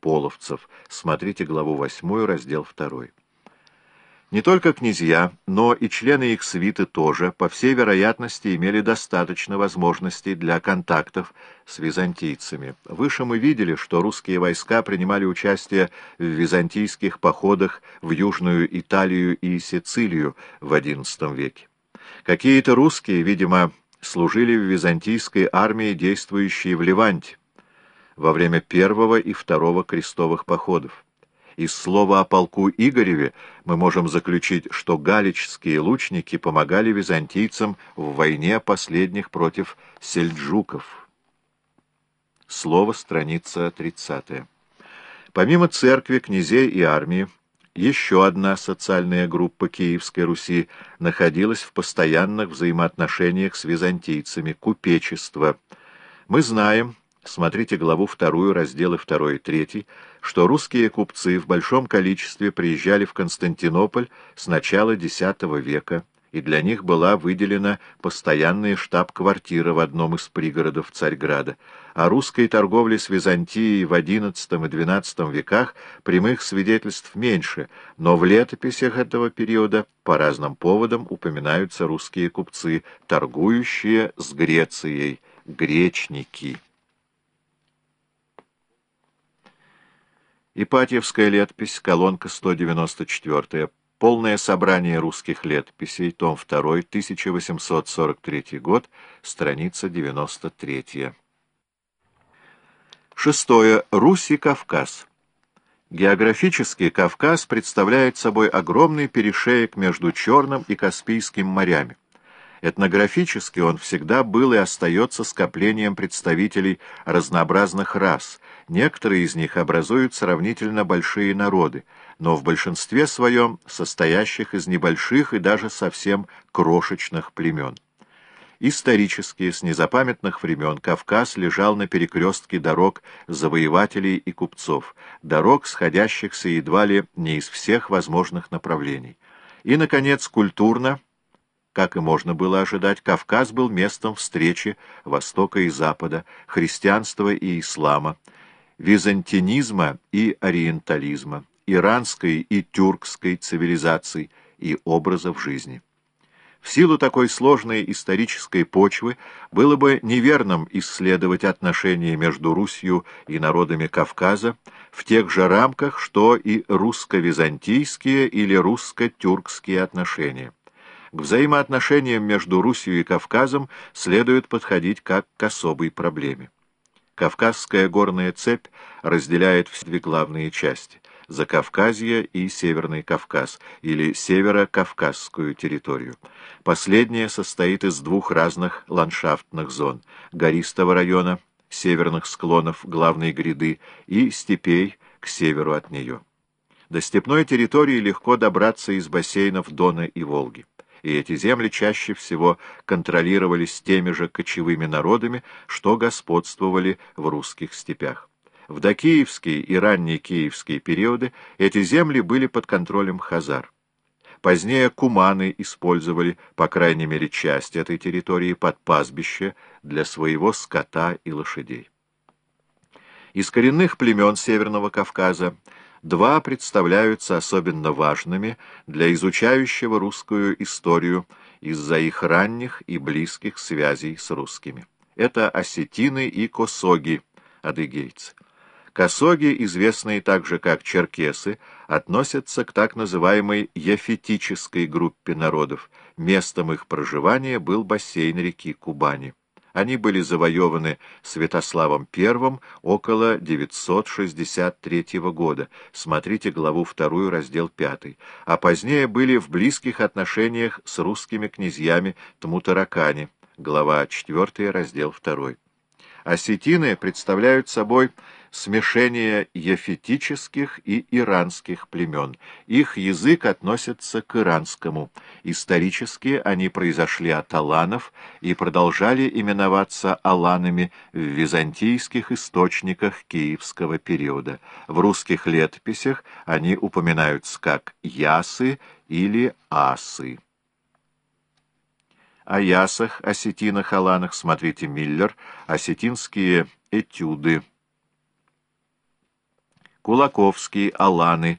половцев. Смотрите главу 8, раздел 2. Не только князья, но и члены их свиты тоже, по всей вероятности, имели достаточно возможностей для контактов с византийцами. Выше мы видели, что русские войска принимали участие в византийских походах в Южную Италию и Сицилию в XI веке. Какие-то русские, видимо, служили в византийской армии, действующей в Ливанте, во время первого и второго крестовых походов. Из слова о полку Игореве мы можем заключить, что галичские лучники помогали византийцам в войне последних против сельджуков. Слово страница 30. Помимо церкви, князей и армии, еще одна социальная группа Киевской Руси находилась в постоянных взаимоотношениях с византийцами – купечество. Мы знаем, Смотрите главу 2, разделы 2 и 3, что русские купцы в большом количестве приезжали в Константинополь с начала X века, и для них была выделена постоянная штаб-квартира в одном из пригородов Царьграда. О русской торговле с Византией в XI и XII веках прямых свидетельств меньше, но в летописях этого периода по разным поводам упоминаются русские купцы, торгующие с Грецией, гречники. Ипатьевская летопись, колонка 194, полное собрание русских летописей, том 2, 1843 год, страница 93. Шестое. Русь и Кавказ. Географически Кавказ представляет собой огромный перешеек между Черным и Каспийским морями. Этнографически он всегда был и остается скоплением представителей разнообразных рас. Некоторые из них образуют сравнительно большие народы, но в большинстве своем состоящих из небольших и даже совсем крошечных племен. Исторически, с незапамятных времен, Кавказ лежал на перекрестке дорог завоевателей и купцов, дорог, сходящихся едва ли не из всех возможных направлений. И, наконец, культурно – как и можно было ожидать, Кавказ был местом встречи Востока и Запада, христианства и ислама, византинизма и ориентализма, иранской и тюркской цивилизаций и образов жизни. В силу такой сложной исторической почвы было бы неверным исследовать отношения между Русью и народами Кавказа в тех же рамках, что и русско-византийские или русско-тюркские отношения. К взаимоотношениям между Русью и Кавказом следует подходить как к особой проблеме. Кавказская горная цепь разделяет все две главные части – Закавказье и Северный Кавказ, или Северо-Кавказскую территорию. Последняя состоит из двух разных ландшафтных зон – гористого района, северных склонов главной гряды и степей к северу от нее. До степной территории легко добраться из бассейнов Дона и Волги и эти земли чаще всего контролировались теми же кочевыми народами, что господствовали в русских степях. В докиевские и ранние киевские периоды эти земли были под контролем хазар. Позднее куманы использовали, по крайней мере, часть этой территории под пастбище для своего скота и лошадей. Из коренных племен Северного Кавказа два представляются особенно важными для изучающего русскую историю из-за их ранних и близких связей с русскими. Это осетины и косоги, адыгейцы. Косоги, известные также как черкесы, относятся к так называемой ефетической группе народов. Местом их проживания был бассейн реки Кубани. Они были завоеваны Святославом I около 963 года, смотрите главу 2, раздел 5, а позднее были в близких отношениях с русскими князьями Тмутаракани, глава 4, раздел 2. Осетины представляют собой смешение ефетических и иранских племен. Их язык относится к иранскому. Исторически они произошли от аланов и продолжали именоваться аланами в византийских источниках киевского периода. В русских летописях они упоминаются как ясы или асы. О ясах, осетинах, аланах смотрите Миллер, осетинские этюды. Кулаковский, Аланы,